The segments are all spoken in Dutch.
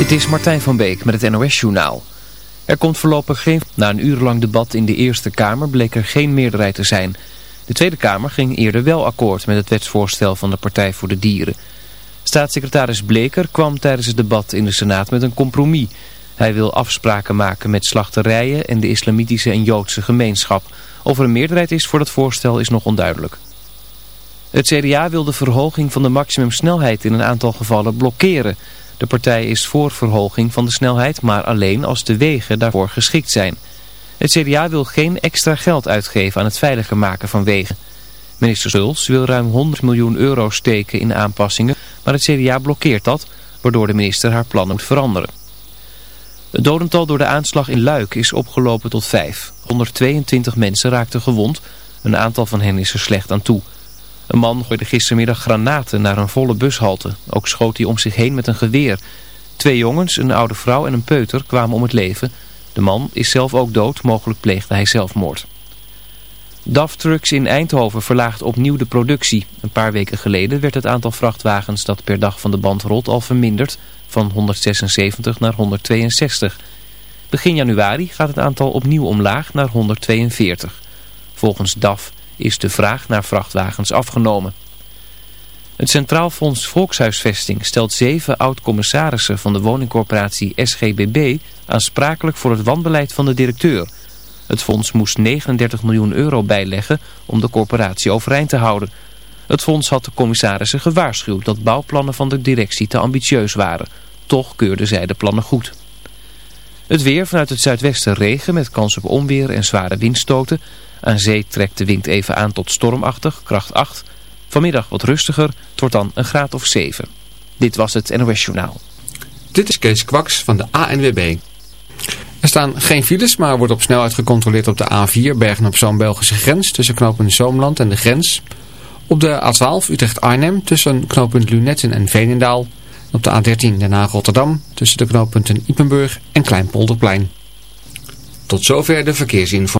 Dit is Martijn van Beek met het NOS-journaal. Er komt voorlopig geen... Na een urenlang debat in de Eerste Kamer bleek er geen meerderheid te zijn. De Tweede Kamer ging eerder wel akkoord met het wetsvoorstel van de Partij voor de Dieren. Staatssecretaris Bleker kwam tijdens het debat in de Senaat met een compromis. Hij wil afspraken maken met slachterijen en de islamitische en joodse gemeenschap. Of er een meerderheid is voor dat voorstel is nog onduidelijk. Het CDA wil de verhoging van de maximumsnelheid in een aantal gevallen blokkeren... De partij is voor verhoging van de snelheid, maar alleen als de wegen daarvoor geschikt zijn. Het CDA wil geen extra geld uitgeven aan het veiliger maken van wegen. Minister Schulz wil ruim 100 miljoen euro steken in aanpassingen, maar het CDA blokkeert dat, waardoor de minister haar plannen moet veranderen. Het dodental door de aanslag in Luik is opgelopen tot 5. 122 mensen raakten gewond, een aantal van hen is er slecht aan toe. Een man gooide gistermiddag granaten naar een volle bushalte. Ook schoot hij om zich heen met een geweer. Twee jongens, een oude vrouw en een peuter kwamen om het leven. De man is zelf ook dood, mogelijk pleegde hij zelfmoord. DAF Trucks in Eindhoven verlaagt opnieuw de productie. Een paar weken geleden werd het aantal vrachtwagens dat per dag van de band rolt al verminderd van 176 naar 162. Begin januari gaat het aantal opnieuw omlaag naar 142. Volgens DAF is de vraag naar vrachtwagens afgenomen. Het Centraal Fonds Volkshuisvesting stelt zeven oud-commissarissen van de woningcorporatie SGBB aansprakelijk voor het wanbeleid van de directeur. Het fonds moest 39 miljoen euro bijleggen om de corporatie overeind te houden. Het fonds had de commissarissen gewaarschuwd dat bouwplannen van de directie te ambitieus waren. Toch keurden zij de plannen goed. Het weer vanuit het zuidwesten regen met kans op onweer en zware windstoten. Aan zee trekt de wind even aan tot stormachtig, kracht 8. Vanmiddag wat rustiger, het wordt dan een graad of 7. Dit was het NOS Journaal. Dit is Kees Kwaks van de ANWB. Er staan geen files, maar wordt op snelheid gecontroleerd op de A4 Bergen op Zoom Belgische grens tussen knooppunt Zoomland en de grens. Op de A12 Utrecht-Arnhem tussen knooppunt Lunetten en Veenendaal. Op de A13 Den Haag-Rotterdam tussen de knooppunten Ipenburg en Kleinpolderplein. Tot zover de verkeersinformatie.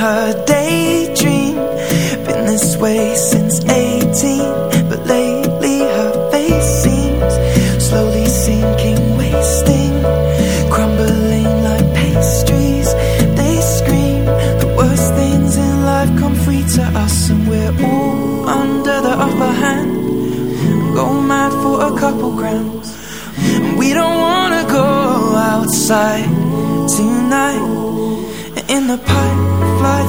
her daydream.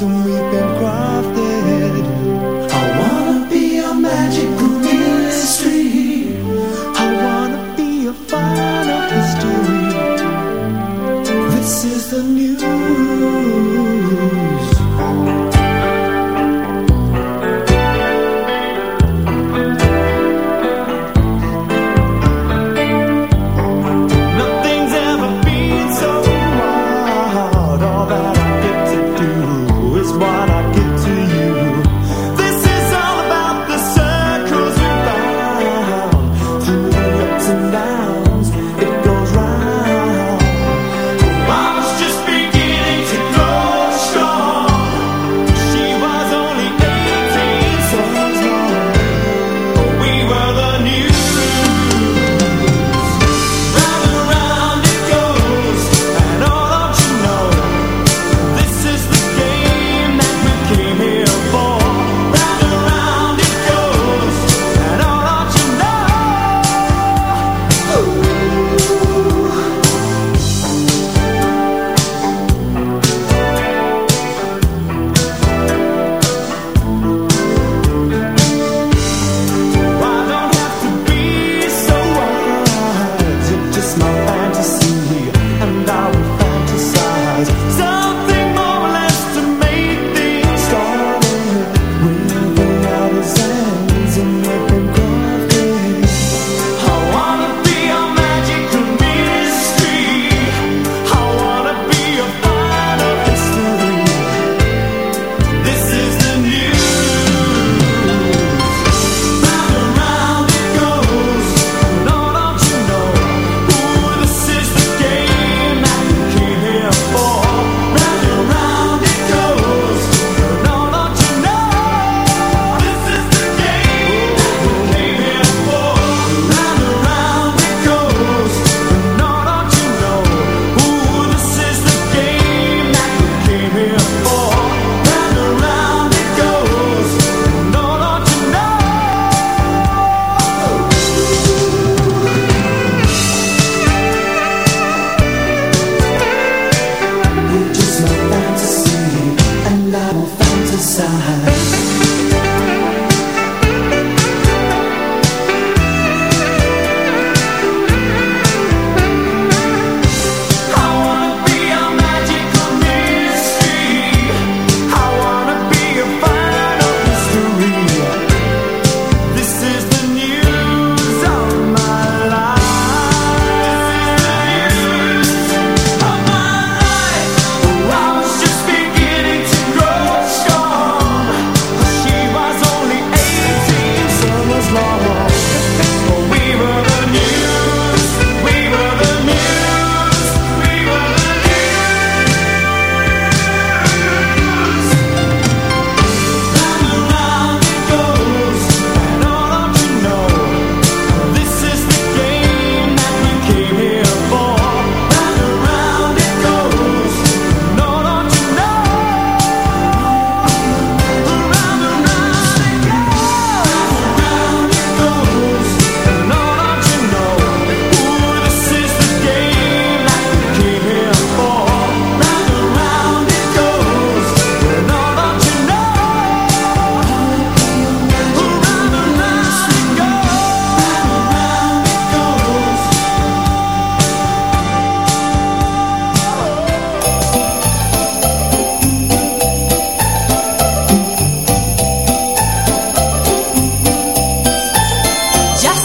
and weeping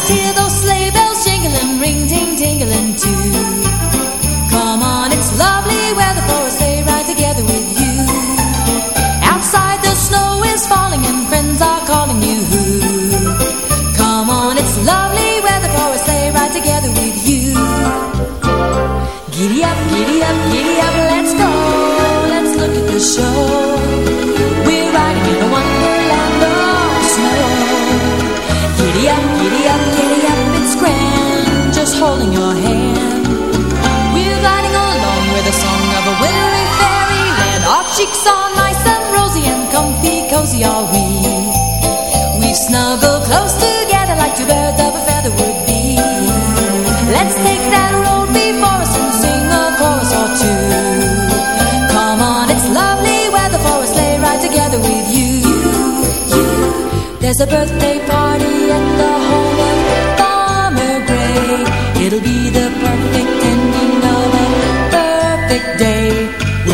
sido Snuggle close together like two birds of a feather.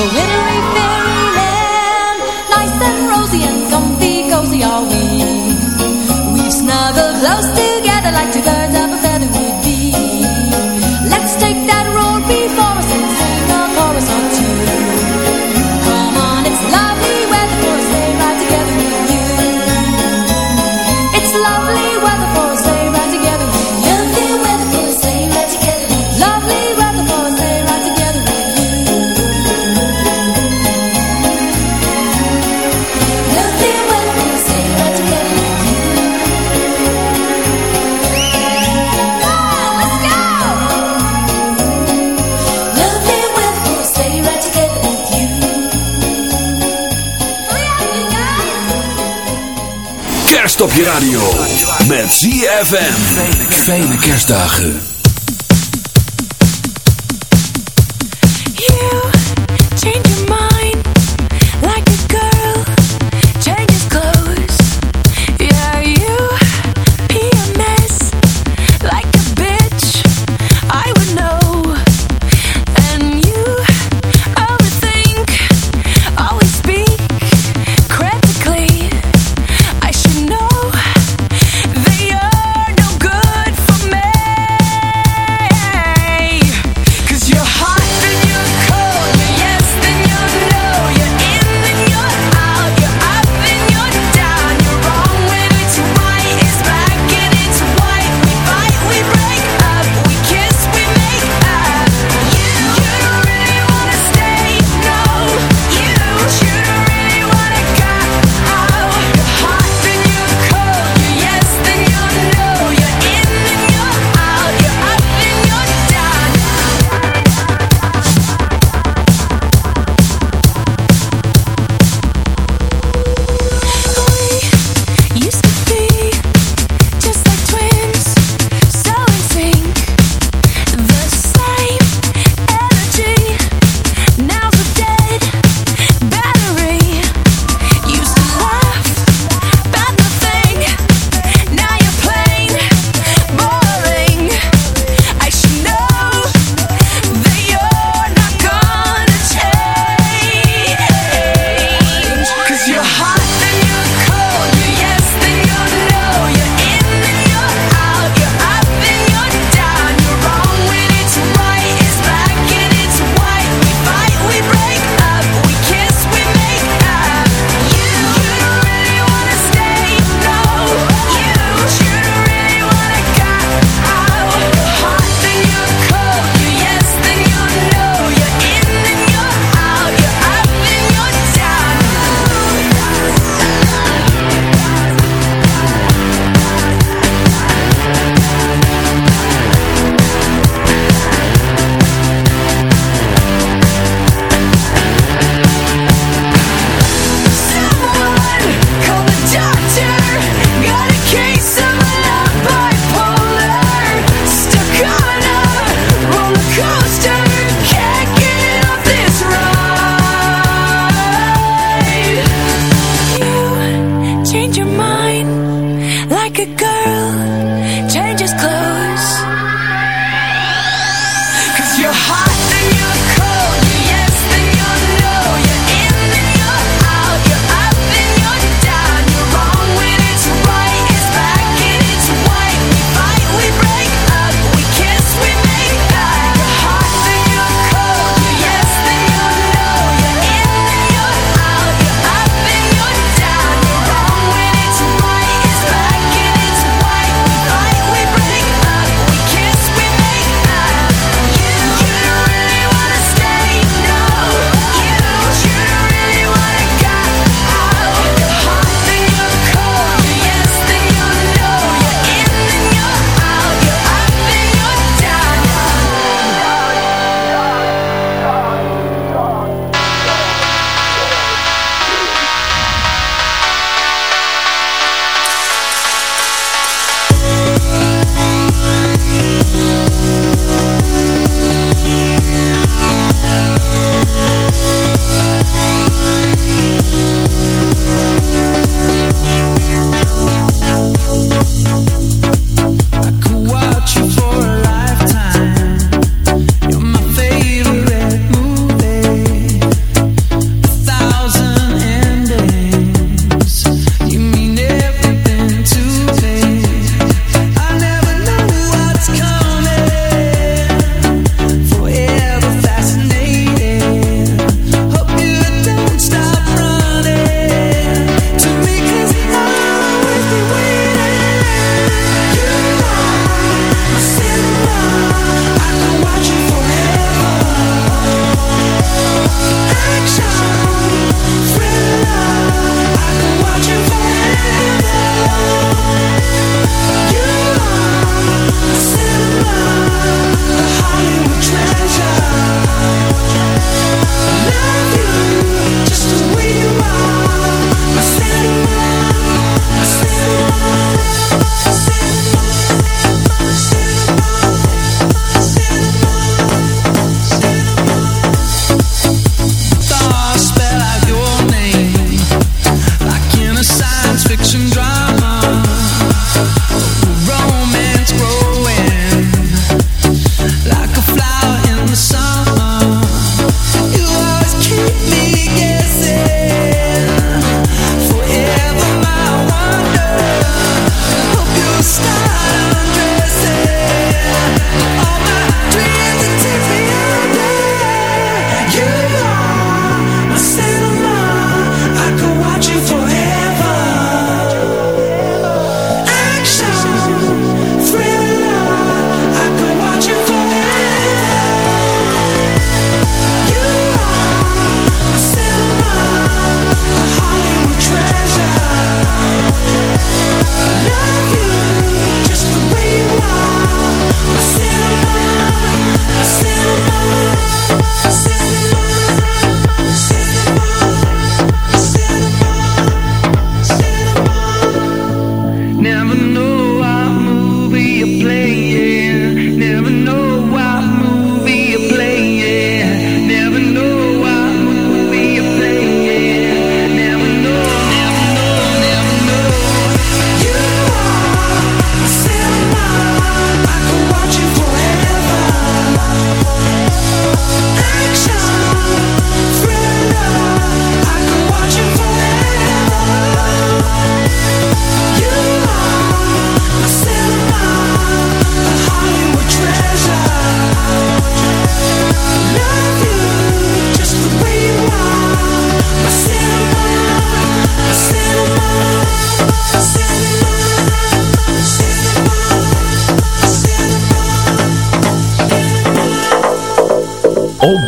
never will. Topje radio met ZFM. Fijne kerstdagen.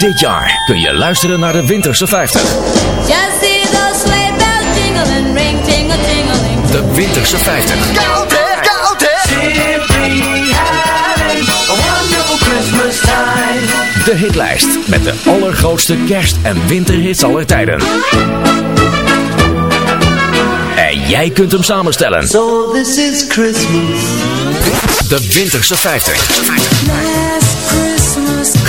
Dit jaar kun je luisteren naar de Winterse 50. Just see those sleigh bells jingling, ring tingling. De Winterse 50. Koud hè, koud hè. Simply having a wonderful Christmas time. De hitlijst met de allergrootste kerst- en winterhits aller tijden. En jij kunt hem samenstellen. So this is Christmas. De Winterse 50.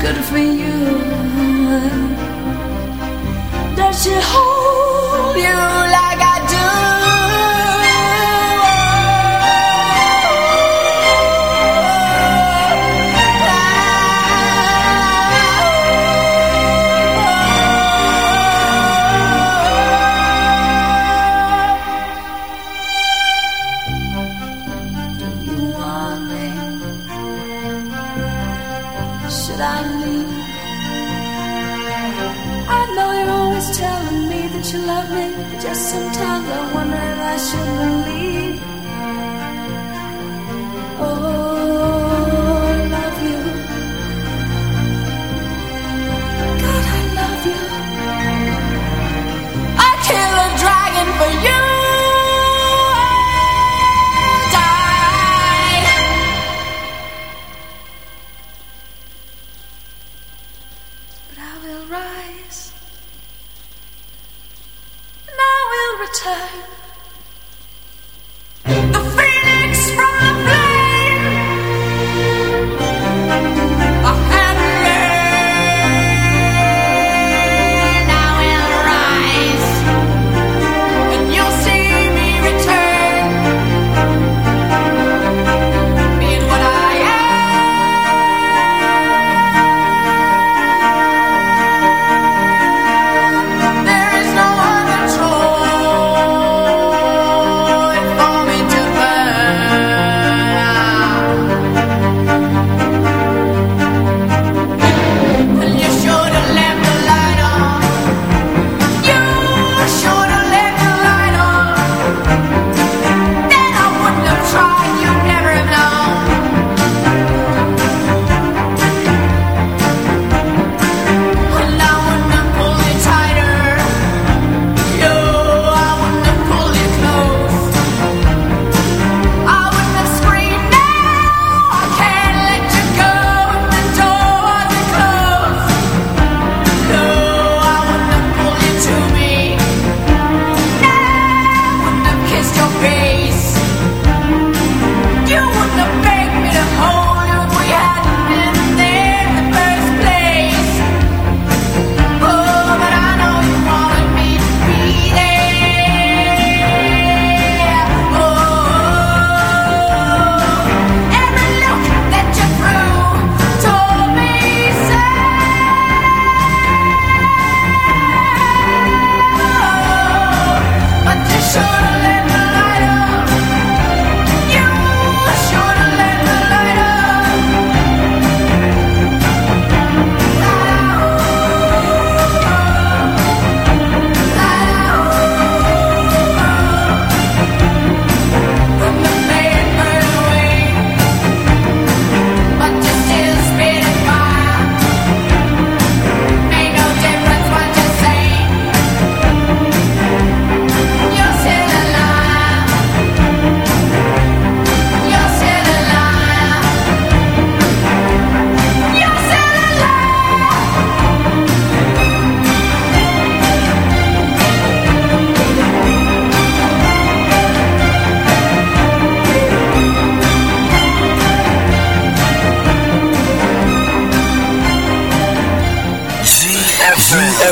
good for you. Does she hold you like?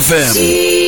ZFM.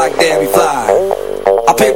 like Debbie Fly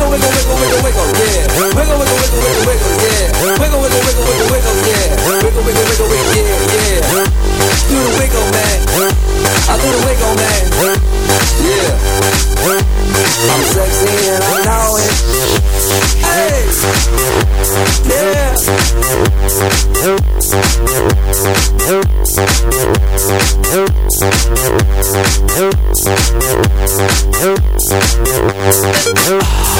Wiggle, wiggle, wiggle, wiggle, yeah. Wiggle, wiggle, wiggle, wiggle, wiggle, yeah. Wiggle, wiggle, wiggle, wiggle, wiggle, yeah. Wiggle, wiggle, wiggle, wiggle, yeah, the wiggle, man. I the wiggle, man. Yeah. I'm sexy and I know it. Hey. Yeah.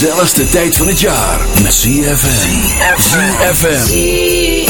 gezelligste tijd van het jaar met ZFM. ZFM.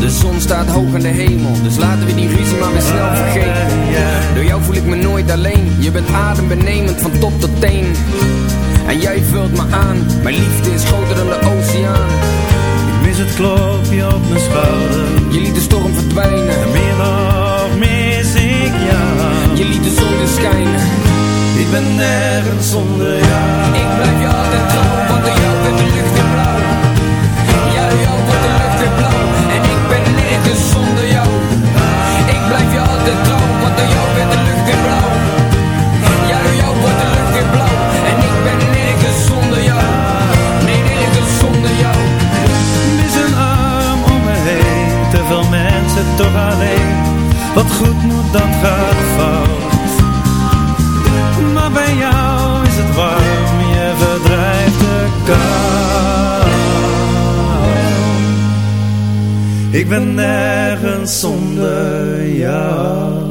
De zon staat hoog in de hemel, dus laten we die ruzie maar weer snel vergeten. Door jou voel ik me nooit alleen, je bent adembenemend van top tot teen. En jij vult me aan, mijn liefde is groter dan de oceaan. Ik mis het klopje op mijn schouder. Je liet de storm verdwijnen, En meer nog mis ik jou. je liet de zon weer schijnen. Ik ben nergens zonder jou. Ik blijf je altijd trouw, want door jou wordt de lucht dat gaat fout. Maar bij jou is het warm. Je verdrijft de kou. Ik ben nergens zonder jou.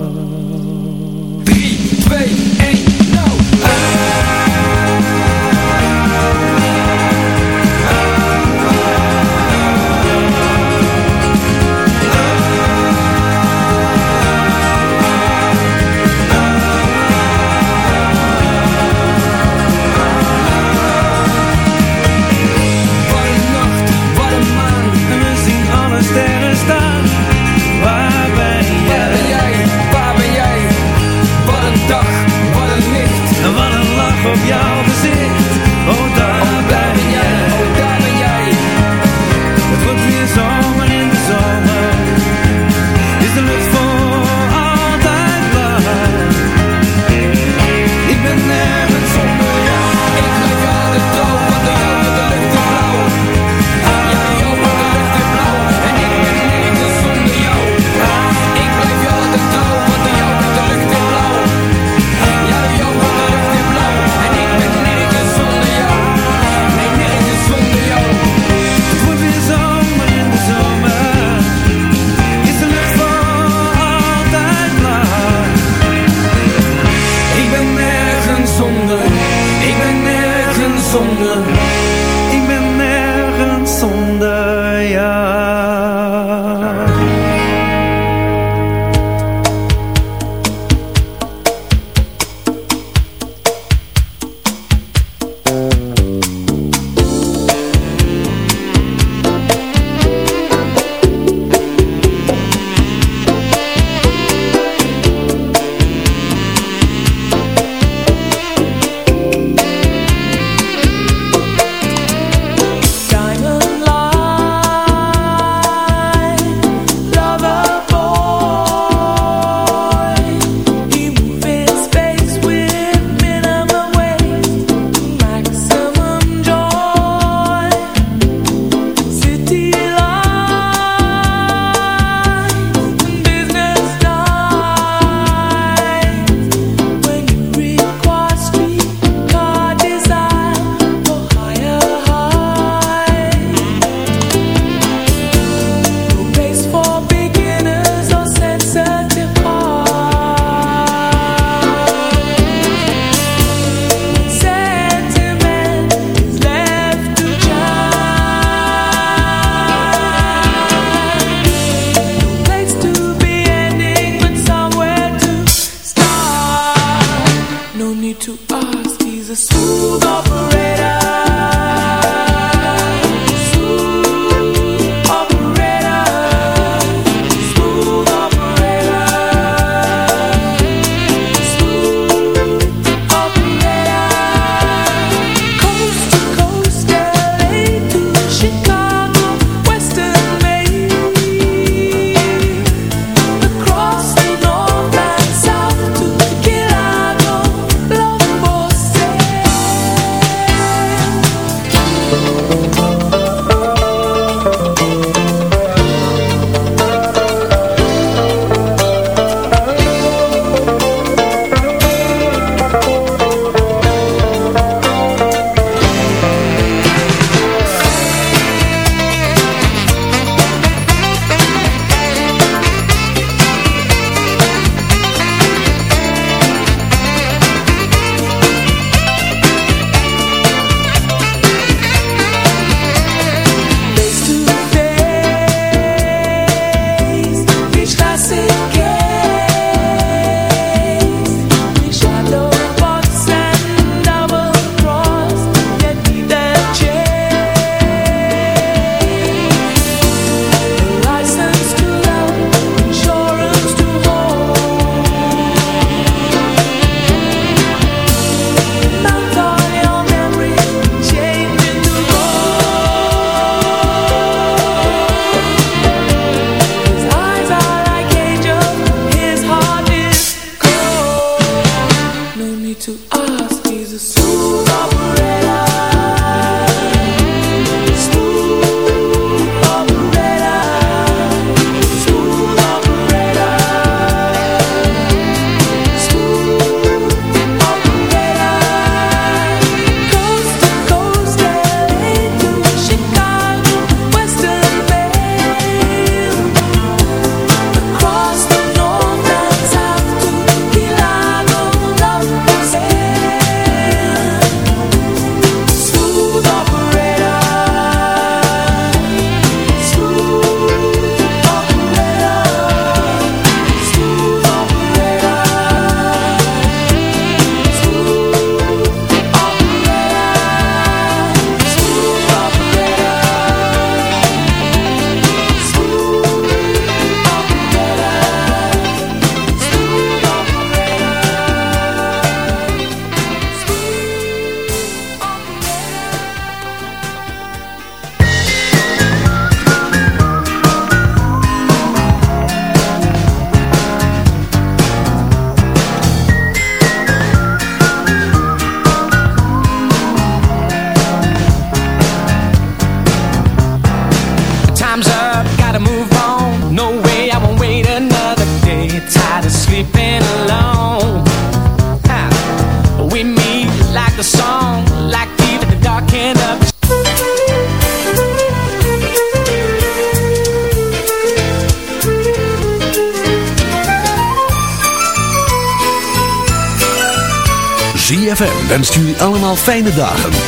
Fijne dagen. en...